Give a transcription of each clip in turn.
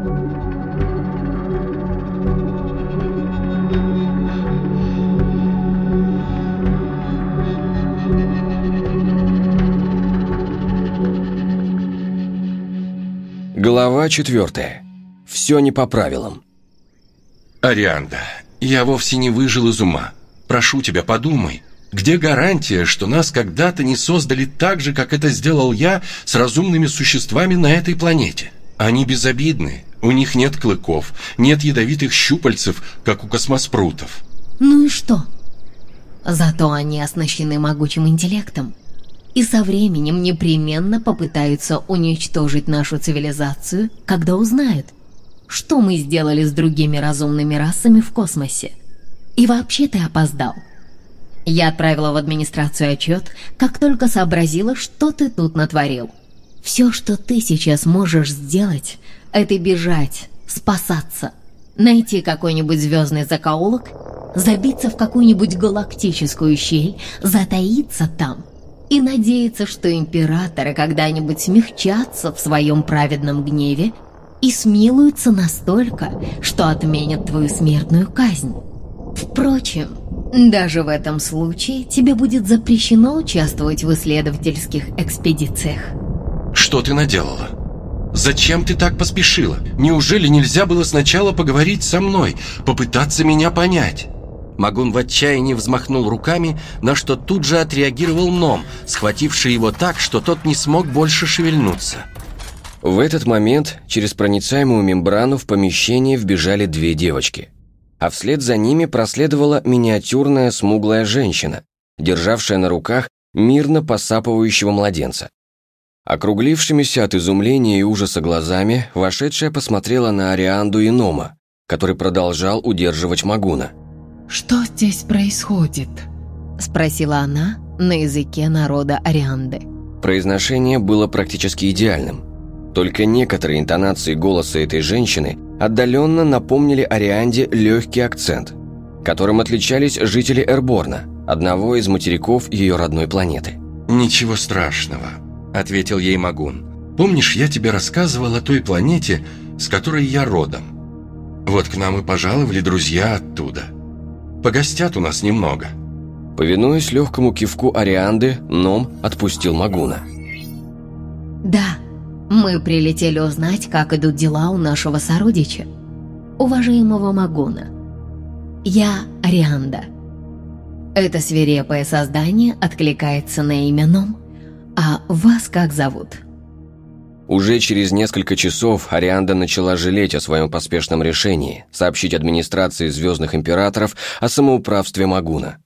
Глава четвертая. Все не по правилам. Арианда, я вовсе не выжил из ума. Прошу тебя, подумай. Где гарантия, что нас когда-то не создали так же, как это сделал я с разумными существами на этой планете? Они безобидны, у них нет клыков, нет ядовитых щупальцев, как у космоспрутов. Ну и что? Зато они оснащены могучим интеллектом и со временем непременно попытаются уничтожить нашу цивилизацию, когда узнают, что мы сделали с другими разумными расами в космосе. И вообще ты опоздал. Я отправила в администрацию отчет, как только сообразила, что ты тут натворил. Все, что ты сейчас можешь сделать, это бежать, спасаться, найти какой-нибудь звездный закоулок, забиться в какую-нибудь галактическую щель, затаиться там и надеяться, что императоры когда-нибудь смягчатся в своем праведном гневе и смилуются настолько, что отменят твою смертную казнь. Впрочем, даже в этом случае тебе будет запрещено участвовать в исследовательских экспедициях. Что ты наделала? Зачем ты так поспешила? Неужели нельзя было сначала поговорить со мной, попытаться меня понять? Магун в отчаянии взмахнул руками, на что тут же отреагировал Ном, схвативший его так, что тот не смог больше шевельнуться. В этот момент через проницаемую мембрану в помещение вбежали две девочки. А вслед за ними проследовала миниатюрная смуглая женщина, державшая на руках мирно посапывающего младенца. Округлившимися от изумления и ужаса глазами, вошедшая посмотрела на Арианду и Нома, который продолжал удерживать Магуна. «Что здесь происходит?» — спросила она на языке народа Арианды. Произношение было практически идеальным. Только некоторые интонации голоса этой женщины отдаленно напомнили Арианде легкий акцент, которым отличались жители Эрборна, одного из материков ее родной планеты. «Ничего страшного», — ответил ей Магун. «Помнишь, я тебе рассказывал о той планете, с которой я родом? Вот к нам и пожаловали друзья оттуда. Погостят у нас немного». Повинуясь легкому кивку Арианды, Ном отпустил Магуна. «Да, мы прилетели узнать, как идут дела у нашего сородича, уважаемого Магуна. Я Арианда. Это свирепое создание откликается на имя Ном, а вас как зовут?» Уже через несколько часов Арианда начала жалеть о своем поспешном решении сообщить администрации Звездных Императоров о самоуправстве Магуна.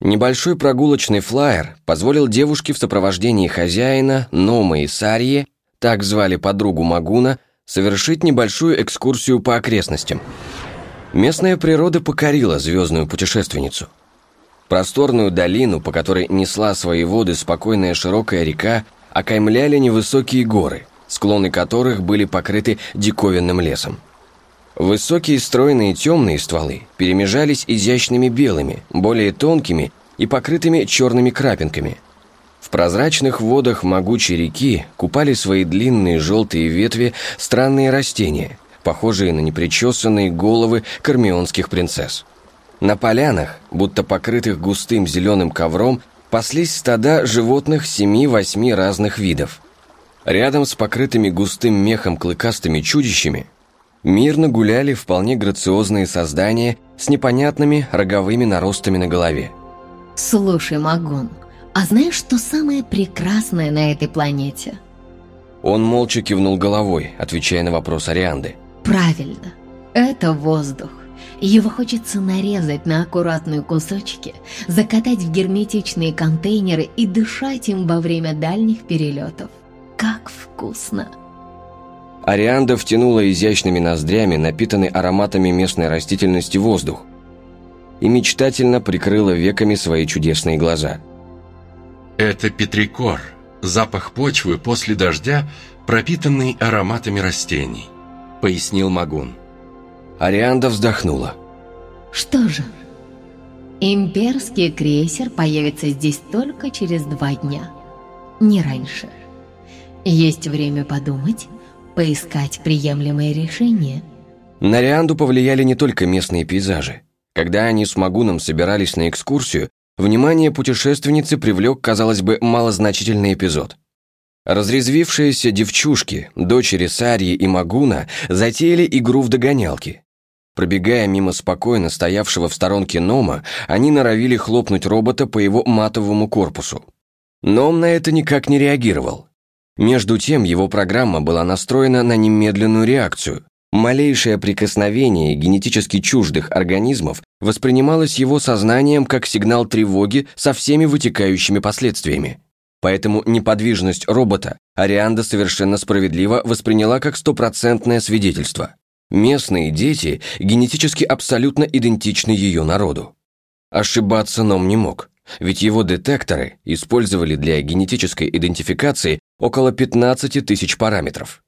Небольшой прогулочный флаер позволил девушке в сопровождении хозяина, Нома и Сарьи, так звали подругу Магуна, совершить небольшую экскурсию по окрестностям. Местная природа покорила звездную путешественницу. Просторную долину, по которой несла свои воды спокойная широкая река, окаймляли невысокие горы, склоны которых были покрыты диковинным лесом. Высокие стройные темные стволы перемежались изящными белыми, более тонкими и покрытыми черными крапинками. В прозрачных водах могучей реки купали свои длинные желтые ветви странные растения, похожие на непричесанные головы кармионских принцесс. На полянах, будто покрытых густым зеленым ковром, паслись стада животных семи-восьми разных видов. Рядом с покрытыми густым мехом клыкастыми чудищами мирно гуляли вполне грациозные создания с непонятными роговыми наростами на голове. «Слушай, Магун, а знаешь, что самое прекрасное на этой планете?» Он молча кивнул головой, отвечая на вопрос Арианды. «Правильно, это воздух. Его хочется нарезать на аккуратные кусочки, закатать в герметичные контейнеры и дышать им во время дальних перелетов. Как вкусно!» Арианда втянула изящными ноздрями, напитанный ароматами местной растительности воздух, и мечтательно прикрыла веками свои чудесные глаза. «Это петрикор, запах почвы после дождя, пропитанный ароматами растений», — пояснил Магун. Арианда вздохнула. «Что же, имперский крейсер появится здесь только через два дня, не раньше. Есть время подумать» поискать приемлемое решение. На Рианду повлияли не только местные пейзажи. Когда они с Магуном собирались на экскурсию, внимание путешественницы привлек, казалось бы, малозначительный эпизод. Разрезвившиеся девчушки, дочери Сарьи и Магуна, затеяли игру в догонялки. Пробегая мимо спокойно стоявшего в сторонке Нома, они норовили хлопнуть робота по его матовому корпусу. Ном на это никак не реагировал. Между тем, его программа была настроена на немедленную реакцию. Малейшее прикосновение генетически чуждых организмов воспринималось его сознанием как сигнал тревоги со всеми вытекающими последствиями. Поэтому неподвижность робота Арианда совершенно справедливо восприняла как стопроцентное свидетельство. Местные дети генетически абсолютно идентичны ее народу. Ошибаться Ном не мог, ведь его детекторы использовали для генетической идентификации около 15 тысяч параметров.